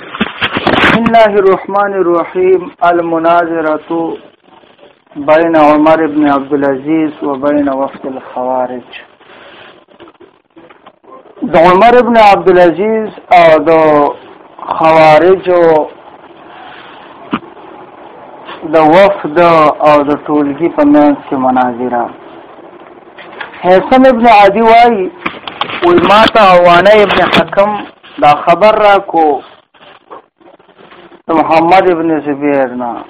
بسم الله الرحمن الرحيم المناظرة بين عمر بن عبد العزيز وبين وفد الخوارج د عمر ابن عبد العزيز او د خوارجو د وفد او د ټولګي په منځ کې مناظره حسن ابن عدي وايي وي ماته عوانه ابن حکم دا خبر را کو محمد ابن زبیر نه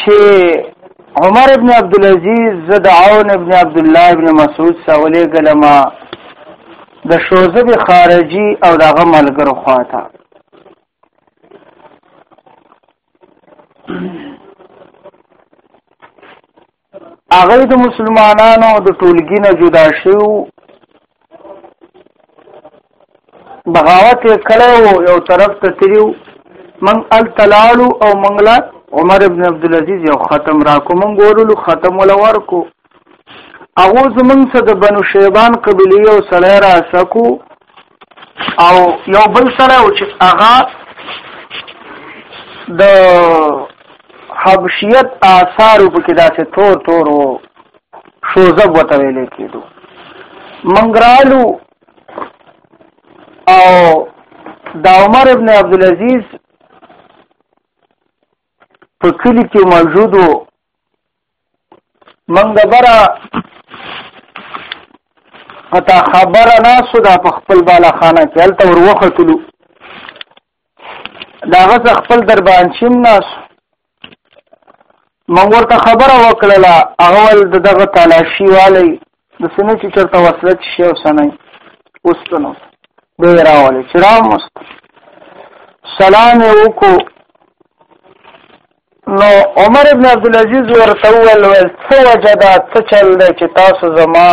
چې عمر ابن عبد العزيز زد عون ابن عبد الله ابن مسعود سولې ګلما د شوزب خارجي او دغه ملګرو خواته هغه د مسلمانانو د ټولګي نه جدا شو بغاوت یې کړی وو یو طرف ته تللی وو موږ هلته لاړو او موږ له عمر ابن عبدالعزیز یو ختم راکړو موږ ورولو ختم وله ورکړو هغو زمونږ څه د بنو شیبان قبیلې یو سړی راسکو او یو بل سره او چې هغه د حبشیت آثار په کې داسې تور تور وو شوزب وته ویلې کېدو منګرالو او د عمر ابن عبد العزيز په کلی کې موجودو منګه برا اتا خبر نه سودا په خپل بالا خانه کې هلته ور وختلو دا غز خپل در باندې ناس مونږ ورته خبره وکړه اول دغه تلاشي والی د سینې چې چرته وسله چې شی وسنه وستنو به راولې چې را مست سلام وکړو نو عمر ابن عبد العزيز ورته وویل ول څه وجه دا څه چل دی چې تاسو زما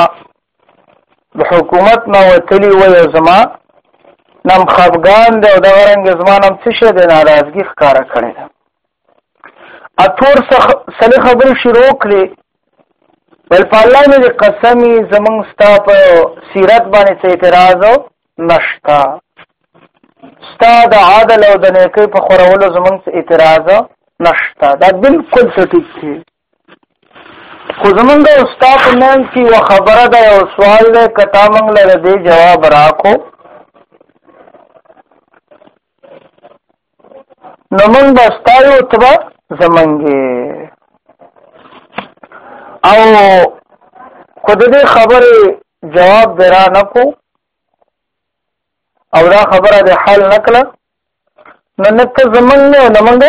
د حکومت نه وتلی و یو زما نم خفګان دی او د غرنګ زما نم څه شه د ناراضګي ښکارا کړی دا اتور سلی خبرې شروع کړې بل په الله مې قسمی زمونږ ستا په سیرت باندې څه اعتراض نشتا ستا د عادل او د نیکی په خورولو زمونږ څه اعتراض نشتا دا بالکل څه ټیک دی خو زمونږ او ستا په منځ کې یو خبره ده او سوال ده کتا مونږ له دې جواب راکو نو مونږ به ستایو ته به زمونږې او خو د دې خبرې جواب دی را نه کو او دا خبره د حل نه کړه نو نه ته زمونږ نه نه مونږ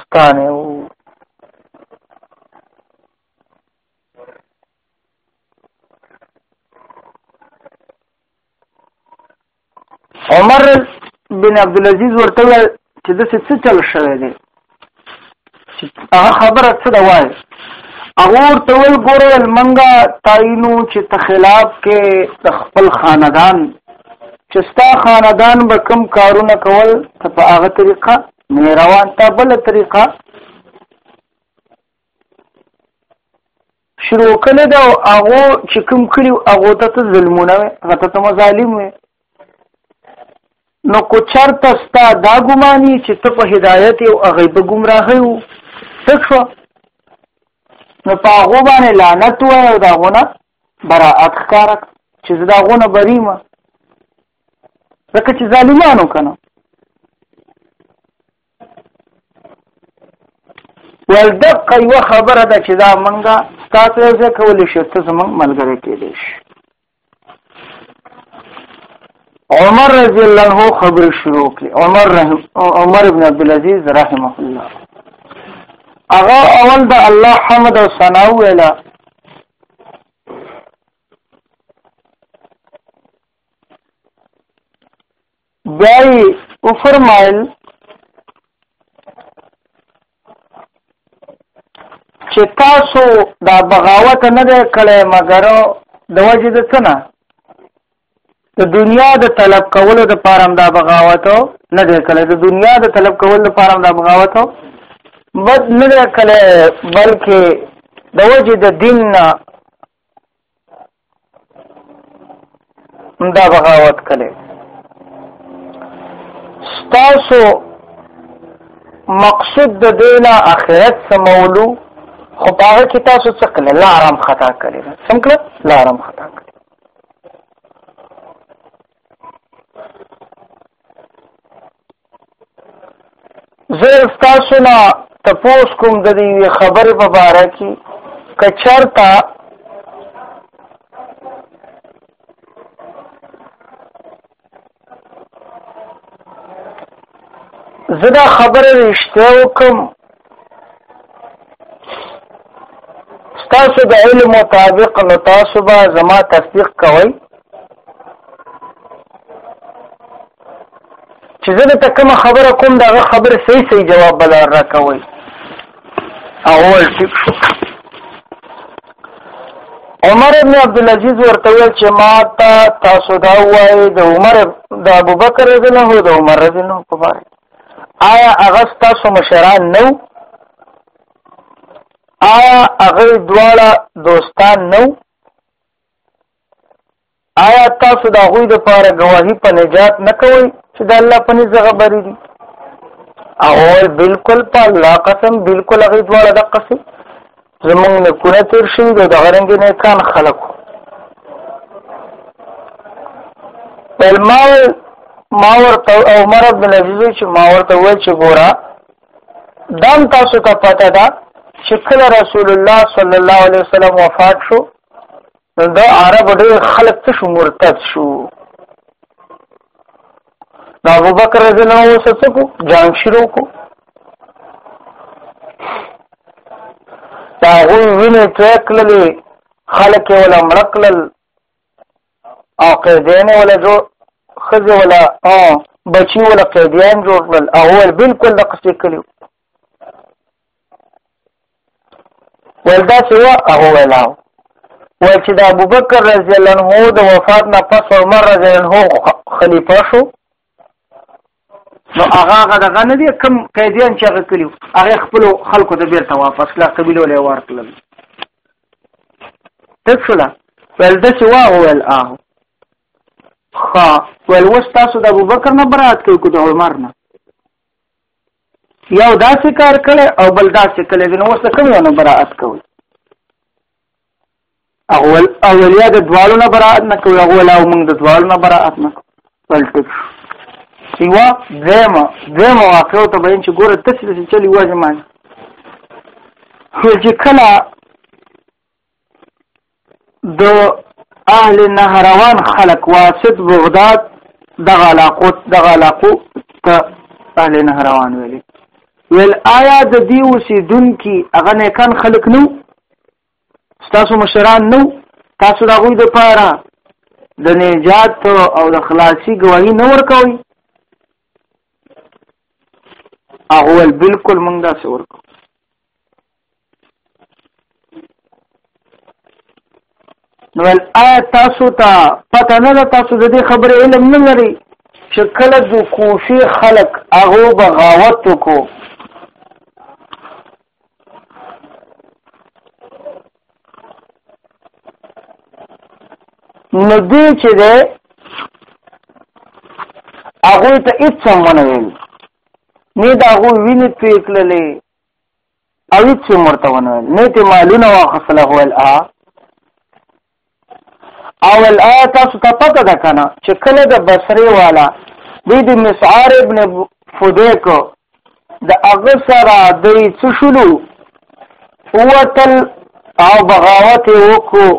ستانه وو عمر بن عبد العزيز ورته ویل چې د څه چل شوی دی هغه خبره څه ده وایي هغه ورته ویل ګوره منګه تاینو چې ته خلاف کې د خپل خاندان چې ستا خاندان به کم کارونه کول ته په هغه طریقه نه روان تا بل طریقه شروع کړی دا هغه چې کوم کړي هغه ته ظلمونه وي هغه ته مظالم وي نو کو چرته ستا دا ګماني چې ته په هدایت او هغه به گمراه یو تکفو نو په هغه باندې لعنت و او دا غونه براءت ښکارک چې دا غونه بریمه ځکه چې ظالمانو کنه ول دقه یو خبره ده چې دا منګه تاسو یې ځکه ولې شو ته زمونږ ملګری کېدې شي عمر رضی الله عنه خبر شروع کړي عمر رحم عمر ابن عبد العزيز رحمه الله هغه اول د الله حمد او ثنا ویلا بیا یې وفرمایل چې تاسو دا بغاوت نه دی کړی مګر د وجې د څه نه د دنیا د طلب کولو د پاره دا بغاوت نه دی کړی د دنیا د طلب کولو د پاره دا بغاوت بد نه دی کړی بلکې د وجې د دین نه دا بغاوت کړي ستاسو مقصود د دینا اخرت سمولو خو هغه کې تاسو څه کړل لا آرام خطا کړی سم کړل لا آرام خطا کړی زه تاسو نه تپوس کوم د دې خبرې په باره کې که چرته زه دا خبره رښتیا وکم تاسو د علم مطابق نو تاسو به زما تصدیق کوئ چې زه د کوم خبره کوم دا خبره صحیح صحیح جواب بل را کوي اول ټیک شو عمر ابن عبد العزيز ورته ویل چې ما ته تاسو دا وایي د عمر د ابوبکر رضی الله د عمر رضی الله په اړه آیا هغه ستاسو مشران نو آیا هغه دواړه دوستان نو آیا تاسو د هغوی د پاره گواهی په نجات نه کوئ چې د الله په نزد غبرې دي او بالکل په الله قسم بالکل هغه دواړه د قسم زمونږ نیکونه تیر شي د دغه رنګ نیکان خلق بل ما ما ورته عمر بن عزیز چې ما ورته وای چې ګورا دام تاسو ته پته ده چې کله رسول الله صلی الله علیه وسلم وفات شو نو دا عرب ډېر خلک څه شو مرتد شو نو ابو بکر رضی الله عنه څه کو جنگ شروع کو دا غوی وینې تکللې خلک ولا مړکلل او قیدین ولا جو خزه ولا او بچی ولا قیدیان جوړ کړل او ول بالکل د قصې کلیو ولدا سوا هغه ویلا و چې د ابوبکر رضی الله عنه د وفات نه پس عمر رضی الله عنه خلیفہ شو نو هغه هغه دغه نه دي کم قیدیان چې هغه کړیو هغه خپل خلکو ته بیرته واپس کړه قبیله ولې ورکړل تفصلا ول د سوا ول اه خا ول وس تاسو د ابوبکر نه برات کوي کو د عمر نه یو داسې کار کړي او بل داسې کړي نو اوس کوم یو نه براءت کوي اول اولیا د دوالو نه براءت نه کوي اول او موږ د دوالو نه براءت نه بل ټیک سیوا دیمه دیمه واقعو ته بین چې ګوره تسلی چې چلی واجه معنی خو چې کله د اهل نهروان خلق واسط بغداد دغه علاقو دغه علاقو ته اهل نهروان ویلي ویل آیا د دې اوسېدونکي هغه نیکان خلق نو ستاسو مشران نو تاسو د هغوی دپاره د نجات او د خلاصي ګواهي نه ورکوي هغه ول بالکل موږ داسې ورکو نو آیا تاسو ته پته نه ده تاسو د دې خبرې علم نه لري چې کله د کوفي خلق هغه بغاوت وکړو نو دې چې ده هغه ته هیڅ ونه ویل نه دا هغه ویني توې کړلې او هیڅ یې مرته ونه ویل نه ته مالونه واخصله ول ا او الایه تاسو ته پته ده کنه چې کله د بصری والا د دې مسعار ابن فدیک د هغه سره د څه شلو اوتل او بغاوت وکړو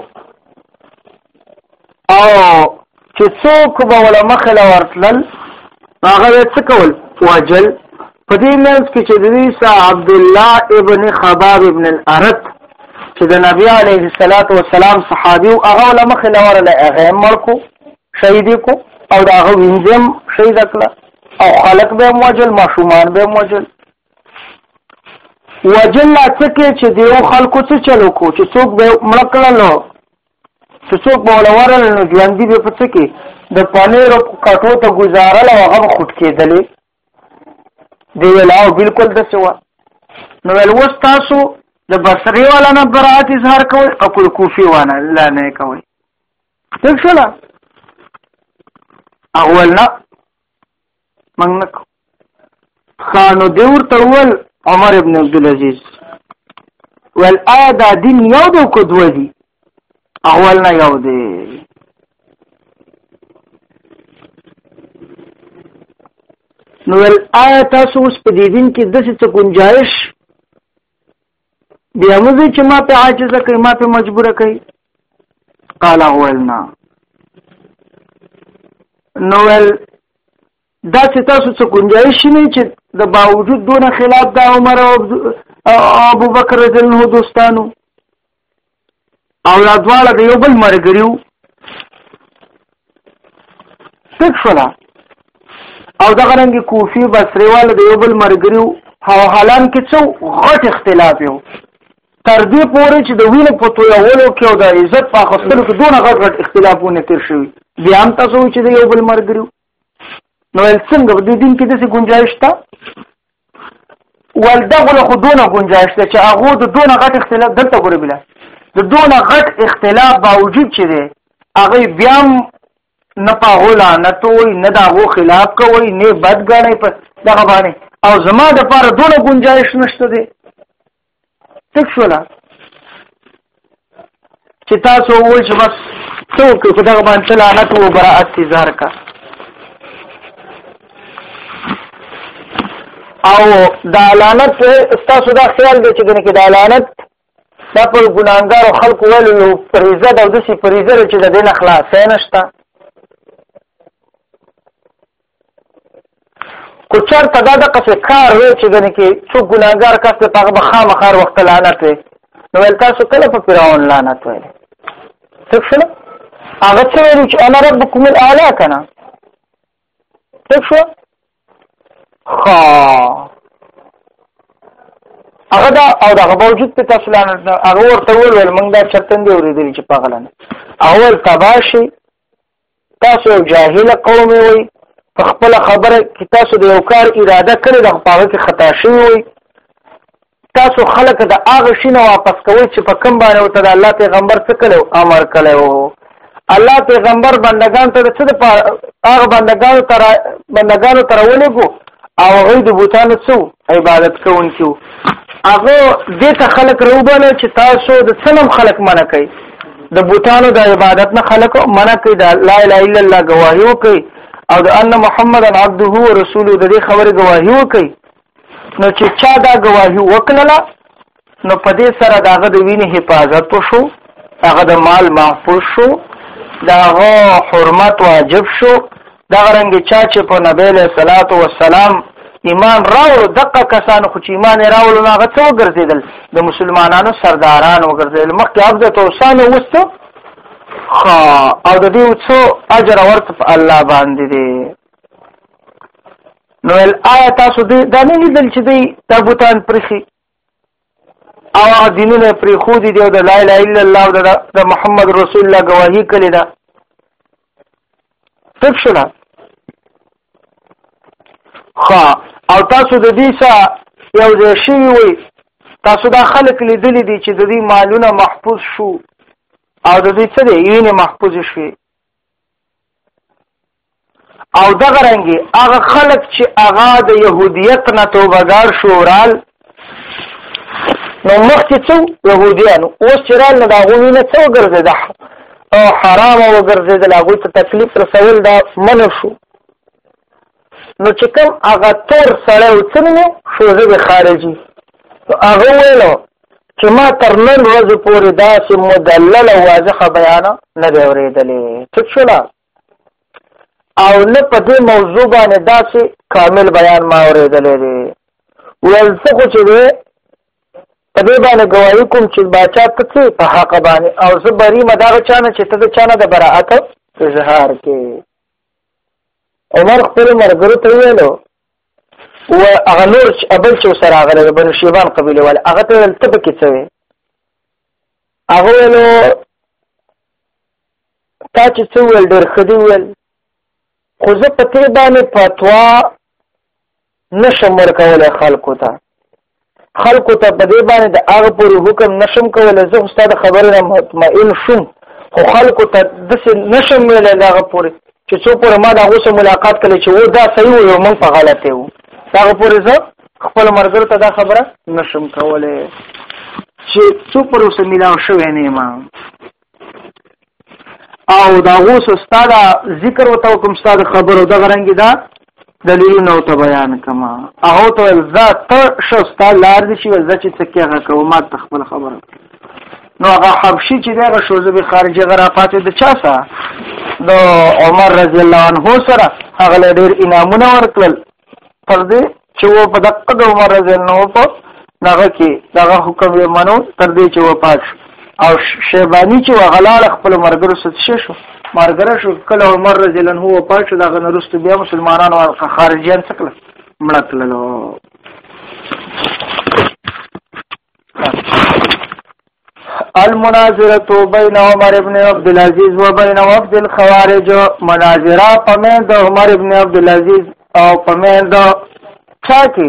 او چې څوک به ولا مخله ورتلل هغه څه کول وجل په دې منځ کې چې دوی سا عبد الله ابن خباب ابن الارت چې د نبی عليه الصلاه والسلام صحابي او هغه ولا مخله ورله هغه مرکو شهید کو او دا هغه وینځم شهید کړه او خلق به موجل ماشومان به موجل وجل لا څه کې چې دیو خلکو څه چلو کو چې څوک به مړ کړل چې څوک به ولا ورل نو ژوندۍ به پڅ کې د پنیر او کټو ته گزاره له هغه خټ کېدلې دی ولاو بالکل د سوا نو ول وس تاسو د بصری والا نه برات اظهار کوي او کول کوفی وانا لا نه کوي څه شلا اول نه من نه کو خانو دی ورته ول عمر ابن عبد العزيز ول آیا دا دین یو دو کو دو دی اول نه یو دی نو ول آیا تاسو اوس په دې دین کې د څه گنجائش بیا موږ چې ما په عاجز کړ ما په مجبور کړ قال اولنا نوول دا چې تاسو څه گنجائش نه چې د باوجود دونه خلاف د عمر او ابو بکر رضی الله دوستانو او دا دواړه د یو بل مرګري وو تک شولا او دغه رنګ کوفي بصري وال د یو بل مرګري وو او حالان کې څو غټ اختلاف یو تر دې پورې چې د وینې په تویولو کې او د عزت په اخستلو کې دونه غټ غټ اختلافونه تیر شوي بیا هم تاسو چې د یو بل مرګري نو ول څنګه په دې دین کې د څه گنجائش تا ول دغه له خودونه گنجائش ته چې هغه د دونه غټ اختلاف دلته ګورې بلا د دونه غټ اختلاف باوجود چې دی هغه بیا نه په غلا نه توي نه دا غو خلاف کوي نه بدګړې په دغه باندې او زما د پاره دونه گنجائش نشته دی تک شولا چې تاسو وول چې بس څو کې خدای باندې لعنت او برائت تیزار کا او دا لعنت تاسو دا خیال دی چې ګنې کې دا لعنت دا پر ګناګار خلق ول یو پریزه د دسی پریزه چې د دین اخلاص نشته کو چرته دا د قصې کار وی چې ګنې کې څوک ګناګار کس ته هغه به خامخار وخت لعنت وي نو ول تاسو کله په فرعون لعنت وایي څه شو هغه څه ویل چې انا ربکم الاعلى کنه څه شو خا هغه دا او دا باوجود په تاسو لعنت هغه ورته ویل مونږ دا چرتن دی ورېدل چې پاغلنه اول تباشي تاسو یو جاهل قوم وي په خپل خبره کې تاسو د یو کار اراده کړې د خپل کې خطا شوی وي تاسو خلک د هغه شي نه واپس کوئ چې په کوم باندې او ته الله پیغمبر څه کړو امر کړو الله پیغمبر بندگان ته څه د هغه بندگانو تر بندگانو تر ولګو او هغه د بوتانو څو عبادت کوونکو هغه دې ته خلق روباله چې تاسو د سلام خلق منع کوي د بوتانو د عبادت نه خلق منع کوي د لا اله الا الله گواهی کوي او د ان محمد عبده او رسوله د دې خبره گواهی کوي نو چې چا دا گواهی وکړه نو په دې سره د هغه د وینې حفاظت وشو د هغه د مال محفوظ شو د هغه حرمت واجب شو دغه رنګ چا چې په نبی له صلوات و سلام ایمان راوړو دغه کسان خو چې ایمان راوړو هغه څو ګرځیدل د مسلمانانو سرداران وګرځیدل مخکې عبد توسان وستو خا او د دې څو اجر ورته په الله باندې دي نو ال آیات تاسو دې دا نه لیدل چې دې تابوتان پرخي او هغه دینونه پرې خو دي دی او د لا اله الا الله او د محمد رسول الله گواهی کړې ده تک شولا خا او تاسو د دې سره یو ځای شي وي تاسو دا خلک لیدلې دي چې د دې مالونه محفوظ شو او د دې څه دی یې محفوظ شوي او دغه رنګي هغه خلک چې هغه د يهودیت نه توبګار شو رال نو مخکې څو يهوديانو اوس چې رال نه دا غوي نه څو ګرځي دا او حرام او ګرځي دا غوي ته تکلیف رسول دا من شو نو چې کوم هغه تور سره او څنګه شو زه خارجي هغه ویلو چې ما تر نن ورځې پورې داسې مدلله واضحه بیان نه دی اورېدلې ټیک شولا او نه په دې موضوع باندې داسې کامل بیان ما اورېدلی دی ویل څه خو چې دی په دې باندې ګواهي کوم چې باچا ته څه په حق باندې او زه بری مدار چانه چې ته د چانه د براءت اظهار کې عمر خپل مرګرو ته ویلو و هغه نور چې ابل چې سره غل د بنو شیبان قبيله ول هغه ته ته پکې څه وي هغه ویلو تا چې څه ویل ډېر ښه دي ویل خو زه په تې باندې فتوا نشم ورکولی خلکو ته خلکو ته په دې باندې د هغه پورې حکم نشم کولی زه خو ستا د خبرې نه مطمئن شوم خو خلکو ته داسې نشم ویلی د هغه پورې چې څو پورې ما د هغو سره ملاقات کړی چې و دا صحیح و یو موږ په غلطې وو د هغه پورې زه خپل مرګرو ته دا خبره نشم کولی چې څو پورې اوسه ملاو شوی نه یم او دا غوس استاد ذکر وته کوم استاد خبرو د غرنګي دا دلیل نو ته بیان کما او ته ذات ته شستا لار دي چې ځکه چې تکیه کوو ما تخبل خبره نو هغه حبشي چې دغه شوزه به خارجي غرافات د چا سره د عمر رضی الله عنه سره هغه ډیر انعامونه ورکړل تر دې چې و په دقه د عمر رضی الله عنه په دغه کې دغه حکم یې منو تر دې چې وفات شو او شیبانی چې وغلاله خپل مرګرو ست شو مرګره شو کله عمر رضی الله عنه وفات شو دغه نرسته بیا مسلمانانو خارجيان څکل مړتللو المناظره بین عمر ابن عبد العزيز و بین وفد الخوارج مناظره پمن د عمر ابن عبد العزيز او پمن د چا کې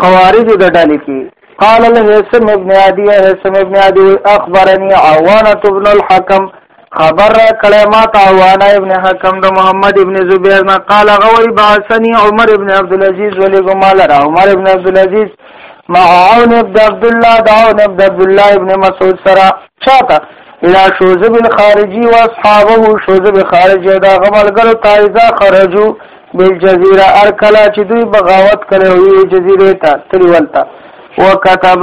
خوارج د ډلې کې قال الهيثم ابن عدي هيثم ابن عدي اخبرني عوانه ابن الحكم خبر را کړی ما ته وانا ابن حکم د محمد ابن زبیر نه قال غوی باسنی عمر ابن عبد العزيز ولی ګمال را عمر ابن عبد العزيز مع عون ابن عبد الله دا عون ابن عبد الله ابن مسعود سره چاته الى شوزب الخارجي واصحابه شوزب خارجي دا غملګرو تایزا خرجو بالجزيره ارکلا چې دوی بغاوت کړو جزيره ته تریولتا وكتب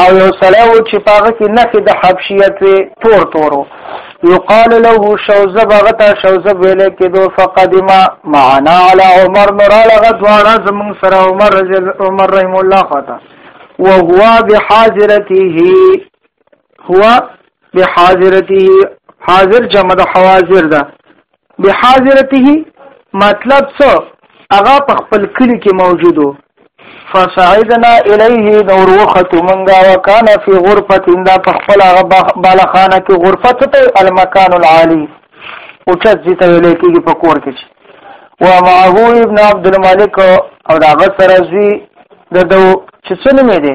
او یو سړی و چې په هغه کې نښې د حبشیت وې تور تورو یقال له شوزب هغه ته شوزب ویل کېدو فقدم معنا علی عمر نور هغه دواړه زمونږ سره عمر رجل عمر رحم الله خطا وهو بحاضرته هو بحاضرته حاضر جمع د حواضر ده بحاضرته مطلب څه هغه په خپل کلی کې موجودو فصعدنا الیه نور وخت منغا وکان فی غرفه دا په خپل بالخانه کې غرفه ته المکان العالی او چې ته ویل کېږي په کور کې و معه ابن عبد الملک او دا غسر ازوی د دو چې څنګه مې دي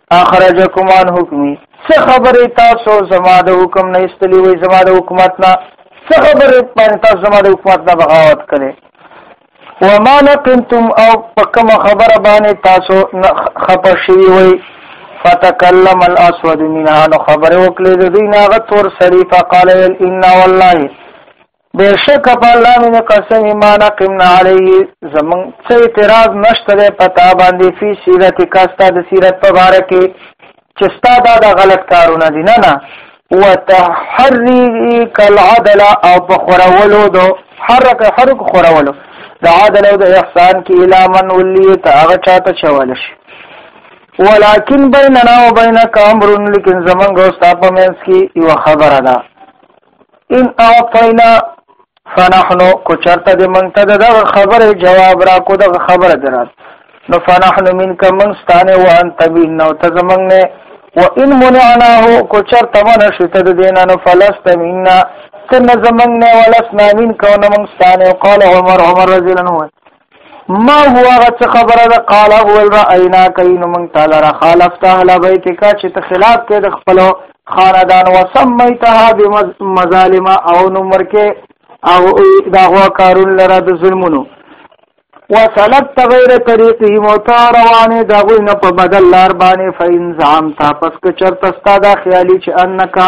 اخرجکم عن حکمی څه خبره تاسو زما د حکم نه استلی وي زما د حکومت نه څه خبره باندې تاسو زما د حکومت نه بغاوت کړي وما نقمتم او پکم خبره باندې تاسو خپه شي وي فتکلم الاسود منها نو خبره وکړه د دین هغه تور سړی فقال ان والله بشک په الله مې قسم ایمان قمنا علیه زمون څه اعتراض نشته ده پتا باندې فی سیرت کاستا د سیرت په باره کې چې ستا دا د غلط کارونه دي نه نه وتحری کل عدل او په خورولو دو حرک حرک خورولو د عدل او د احسان کې اله من ولی ته هغه چاته چول شي ولکن بیننا و بینک امر لکن زمنګ او ستا په منځ کې یو خبره ده ان اعطینا فنحنو کو چرته د مونږ ته د خبره جواب را کو د خبره درات نو فنحنو منک من ستانه وان تبین نو ته زمنګ نه و ان منعناه کو چرته من شته د دینه نو فلست منا تن زمنګ نه ولسنا منک نو من ستانه قال عمر عمر رضی الله عنه ما هو هغه څه خبره ده قال هو راينا کین من تعالی را خالفت اهل بیتک چې ته خلاف کې د خپل خاندان وسمیتها بمظالم او نمر کې او دا هو کارون لره د ظلمونو وصلت تغیر طریقی موتا روانه دا غوی نه په بدل لار باندې فین زعم تا پس که چرته ستا دا خیالي چې انکا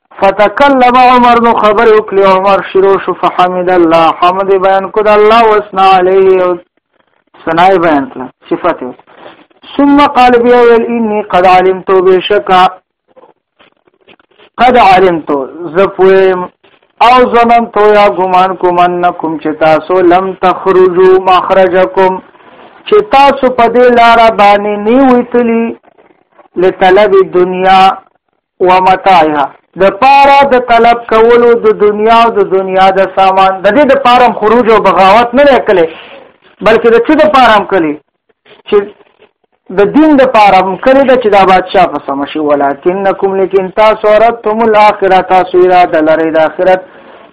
فتکلم عمر نو خبر وکړي عمر شروع شو فحمد الله حمد بیان کو د الله وسنا علیه ثنا بیان کړ صفته ثم قال بیا ویل انی قد علمت بشکا قد علمت زپویم او زمن تو یا ګمان کوم انکم چې تاسو لم تخرجو مخرجکم چې تاسو په دې لار باندې نیوي تلی لطلب دنیا ومتاعها د پاره د طلب کولو د دنیا او د دنیا د سامان د دې د پاره خروج او بغاوت نه کړي بلکې د څه د پاره هم کړي چې د دین د پاره هم کړي چې دا بادشاہ په سم شي ولکنکم لیکن تاسو رتم الاخره تاسو را د لری د اخرت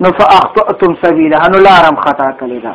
نو فاخطئتم سبیلها نو لارم خطا کړی دا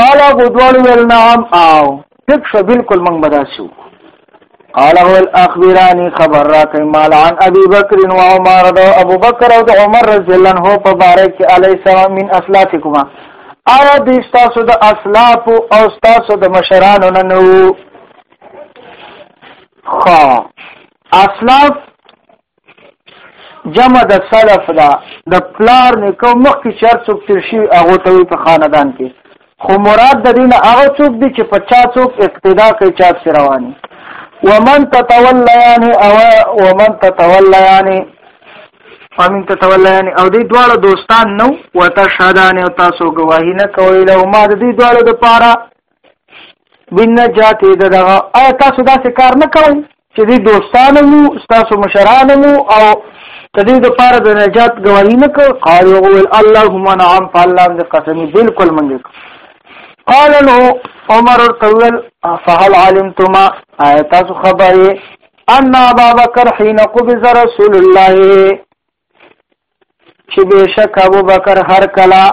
قال ابو دوال ویل نعم او تک شو بالکل من بداسو قال هو الاخبراني خبر را کوي مال عن ابي بکر و عمر او ابو بکر او عمر رضی الله عنه په باره کې علی السلام من اسلافکما آیا د تاسو د اسلاف او تاسو د مشرانو نه نو خا اسلاف جمع د سلف دا د پلار نیکو مخکې چر څوک تیر شي هغه ته وي په خاندان کې خو مراد د دین هغه څوک دی چې په چا څوک اقتدا کوي چا سره رواني ومن تتولیان او ومن تتولیان فمن تتولیان او دې دواړه دوستان نو وتشهدان او تاسو گواهی نه کوي له ما د دې دواړو لپاره بالنجات دغه آیا تاسو دا څه کار نه کوئ چې دې دوستانو مو تاسو مشرانو مو او تدې د پاره د نجات گواهی نه کو قال وقول اللهم نعم فالله دې قسم بالکل منګه قال نو عمر طول فهل علمتما آیا تاسو خبرې ان ابا بکر حين قبض رسول الله چې بشک ابو بکر هر کلا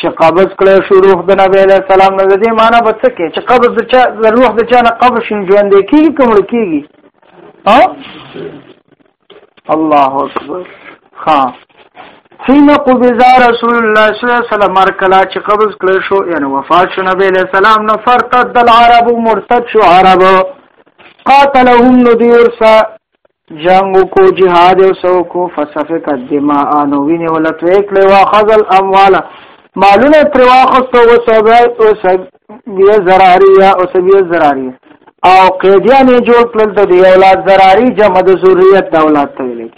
چې قبض کړو شو روح د نبی له سلام نه دې معنا به څه کې چې قبض د چا د روح د چا نه قبض شین ژوند کېږي کوم کېږي ها الله اکبر ها حين قبض رسول الله صلی الله علیه وسلم هر کلا چې قبض کړو شو یعنی وفات شو نبی له سلام نه فرتد العرب مرتد شو عرب قاتلهم ندیرسا جنګ وکړو جهاد یې ورسره وکړو فسفک الدماء نو وینې وله تویې کړې واخذ الاموال مالونه یې ترې واخیستو وسبیه ضراریه وسبیه ضراریه او قیدیان یې جوړ کړل د دې اولاد ضراري جمع د ذریت د اولاد ته ویل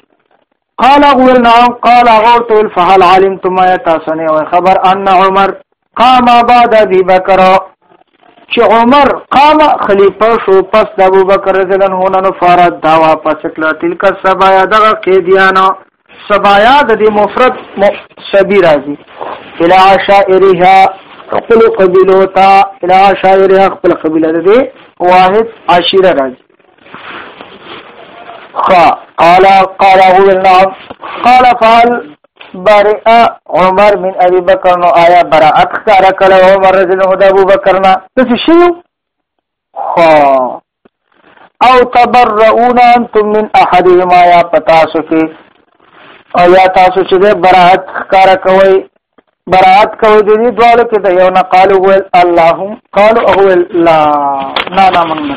قال غول نعم قال غور تول فهل علمتم ما يتاسنه خبر ان عمر قام بعد ابي بکر چې عمر قام خلیفہ شو پس د ابو بکر رضی الله عنه نو فرض دا واپس کړه تلک سبایا دغه قیدیانو سبایا د دې مفرد سبی راځي الى عشائرها خپل قبیلو ته الى عشائرها خپل قبیله دې واحد عشیره راځي خا قال قال هو النعم قال فعل برئ عمر من ابي بکر نو آیا براءت ښکار کړه عمر رضی الله عنه ابو بکر نه څه شي خو او تبرؤون انتم من احدهم یا پتا سو کې او یا تاسو چې براءت ښکار کوي براءت کوي د دې دوه کې د یو نه قالو ول اللهم قالو او لا نه نه مننه